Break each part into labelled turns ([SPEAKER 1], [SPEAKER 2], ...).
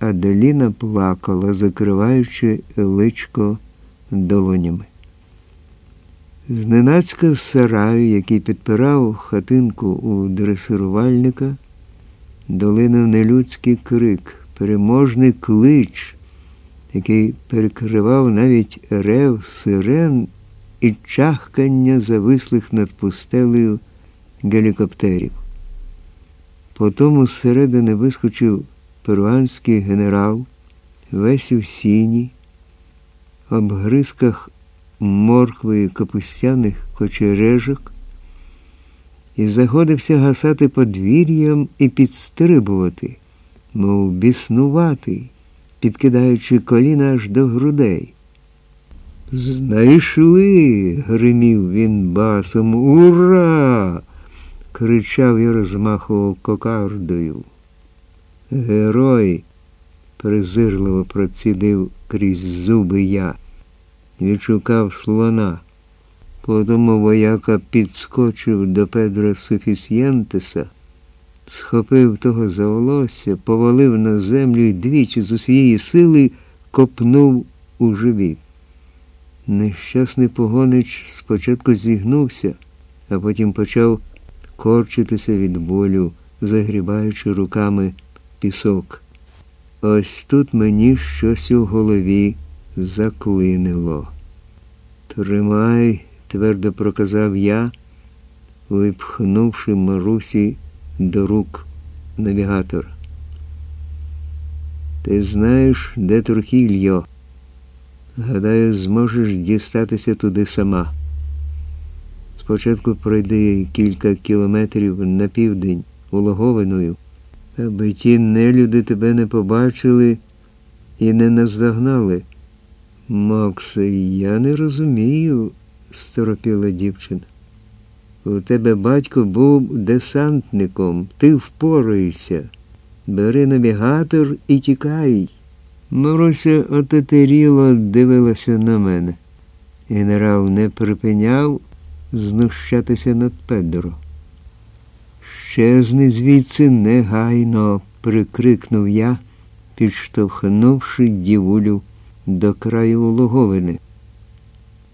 [SPEAKER 1] Аделіна плакала, закриваючи личко долонями. Зненацька сараю, який підпирав хатинку у дресирувальника, долинув нелюдський крик, переможний клич, який перекривав навіть рев сирен і чахкання завислих над пустелею гелікоптерів. Потім зсередини вискочив перуанський генерал, весь у сіні, обгризках моркви капустяних кочережок, і заходився гасати подвір'ям і підстрибувати, мов біснуватий, підкидаючи коліна аж до грудей. Знайшли, гримів він басом. Ура! кричав і розмахував кокардою. Герой, презирливо процідив крізь зуби я, відшукав слона. Потім вояка підскочив до Педро Суфісьєнтеса, схопив того за волосся, повалив на землю і двічі з усієї сили копнув у живіт. Нещасний погонич спочатку зігнувся, а потім почав корчитися від болю, загрібаючи руками пісок. Ось тут мені щось у голові заклинило. Тримай, твердо проказав я, випхнувши Марусі до рук навігатор. Ти знаєш, де Трухільо? Гадаю, зможеш дістатися туди сама. Спочатку пройди кілька кілометрів на південь улоговиною, аби ті нелюди тебе не побачили і не наздогнали. Максе, я не розумію, сторопіла дівчина. У тебе батько був десантником, ти впораєшся. Бери навігатор і тікай. Маруся отетеріло дивилася на мене. Генерал не припиняв знущатися над Педро. Щезни звідси негайно, прикрикнув я, підштовхнувши дівулю до краю логовини.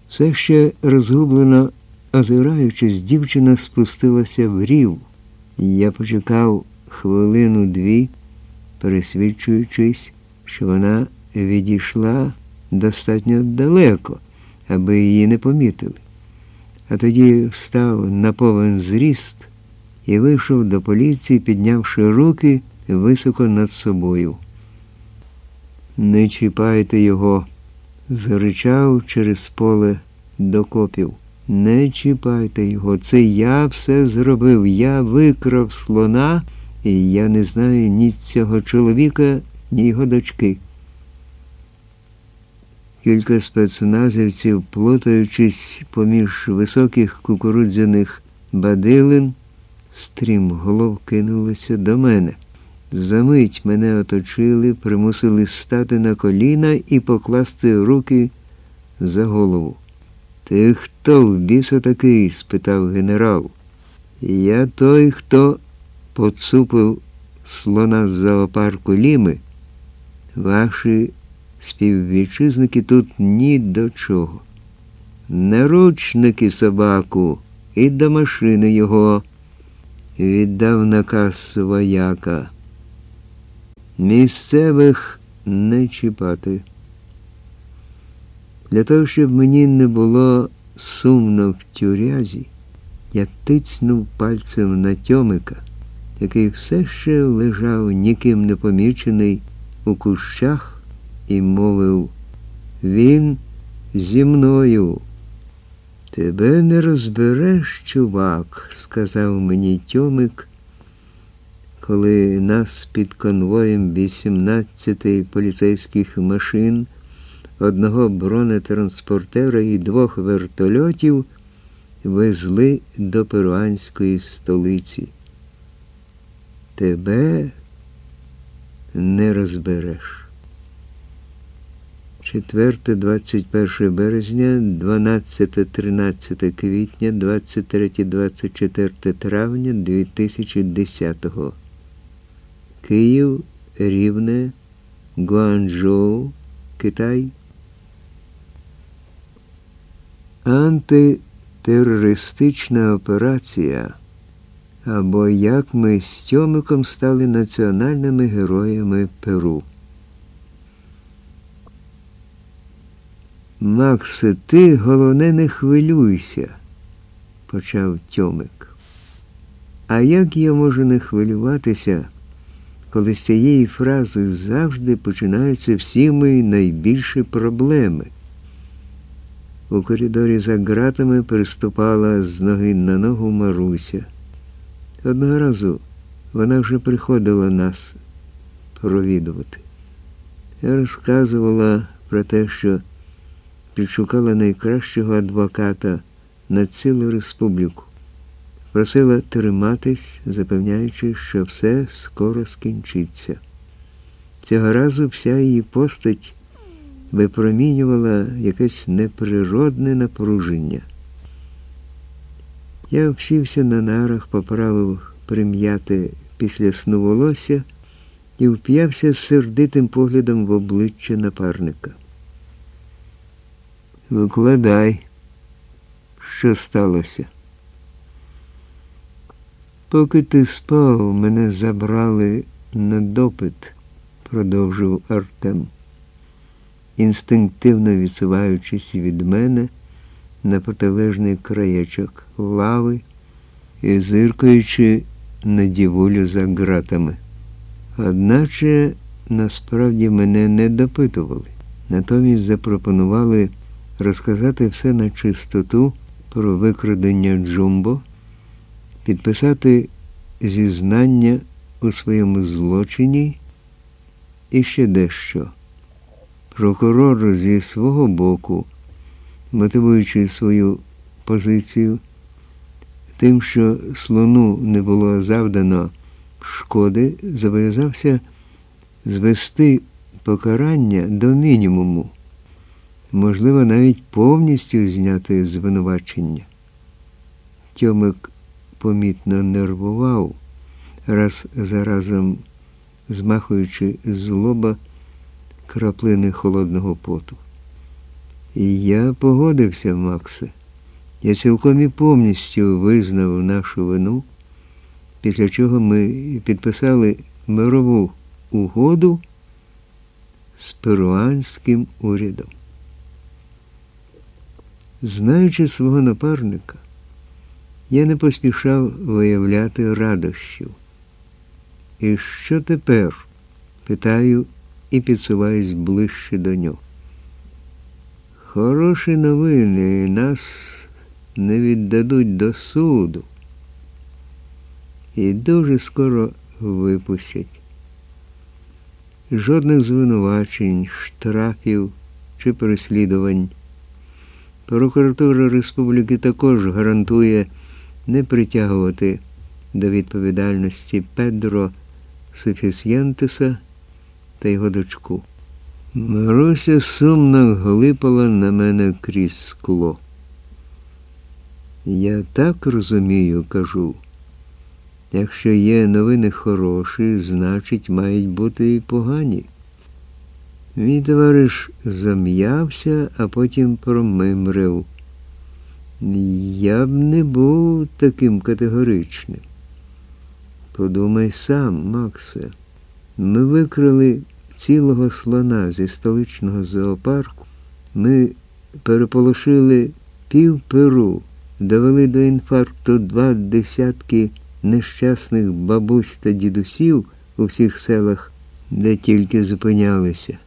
[SPEAKER 1] Все ще розгублено озираючись, дівчина спустилася в рів. Я почекав хвилину-дві, пересвідчуючись, що вона відійшла достатньо далеко, аби її не помітили. А тоді встав на повен зріст і вийшов до поліції, піднявши руки високо над собою. Не чіпайте його, заричав через поле до копів. Не чіпайте його. Це я все зробив. Я викрав слона, і я не знаю ні цього чоловіка, ні його дочки. Кілька спецназівців, плутаючись поміж високих кукурудзяних бадилин, стрімголов кинулися до мене. Замить мене оточили, примусили стати на коліна і покласти руки за голову. Ти хто в біса такий? спитав генерал. Я той, хто поцупив слона з зоопарку Ліми. Ваші співвітчизники тут ні до чого. Наручники собаку і до машини його віддав наказ вояка. Місцевих не чіпати. Для того, щоб мені не було сумно в тюрязі, я тицнув пальцем на Тьомика, який все ще лежав ніким не помічений у кущах і мовив Він зі мною. Тебе не розбереш, чувак, сказав мені Тьомик, коли нас під конвоєм 18 поліцейських машин одного бронетранспортера і двох вертольотів везли до перуанської столиці. Тебе не розбереш. 4-21 березня, 12-13 квітня, 23-24 травня 2010 Київ Рівне Гуанчжоу, Китай. Антитерористична операція. Або як ми з Тьомиком стали національними героями Перу. Максе, ти головне не хвилюйся, почав Тьомик. А як я можу не хвилюватися, коли з цієї фрази завжди починаються всі мої найбільші проблеми? У коридорі за ґратами переступала з ноги на ногу Маруся. Одного разу вона вже приходила нас провідувати. Я розказувала про те, що підшукала найкращого адвоката на цілу республіку. Просила триматись, запевняючи, що все скоро скінчиться. Цього разу вся її постать випромінювала якесь неприродне напруження. Я всівся на нарах, поправив прим'яти після сну волосся і вп'явся сердитим поглядом в обличчя напарника. Викладай, що сталося. Поки ти спав, мене забрали на допит, продовжив Артем, інстинктивно відсуваючись від мене на протилежний краєчок лави і зиркаючи на дівулю за ґратами. Одначе насправді мене не допитували, натомість запропонували розказати все на чистоту про викрадення Джумбо, підписати зізнання у своєму злочині і ще дещо. Прокурор зі свого боку, мотивуючи свою позицію тим, що слону не було завдано шкоди, зобов'язався звести покарання до мінімуму можливо, навіть повністю зняти звинувачення. Тьомик помітно нервував, раз за разом змахуючи з лоба краплини холодного поту. І я погодився, Максе. Я цілком і повністю визнав нашу вину, після чого ми підписали мирову угоду з перуанським урядом. Знаючи свого напарника, я не поспішав виявляти радощів. І що тепер? питаю і підсуваюсь ближче до нього. Хороші новини нас не віддадуть до суду. І дуже скоро випустять. Жодних звинувачень, штрафів чи переслідувань. Прокуратура республіки також гарантує не притягувати до відповідальності Педро Суфісьєнтеса та його дочку. Маруся сумно глипала на мене крізь скло. Я так розумію, кажу. Якщо є новини хороші, значить мають бути і погані. Мій товариш зам'явся, а потім промимрив. Я б не був таким категоричним. Подумай сам, Максе, ми викрили цілого слона зі столичного зоопарку, ми переполошили пів перу, довели до інфаркту два десятки нещасних бабусь та дідусів у всіх селах, де тільки зупинялися.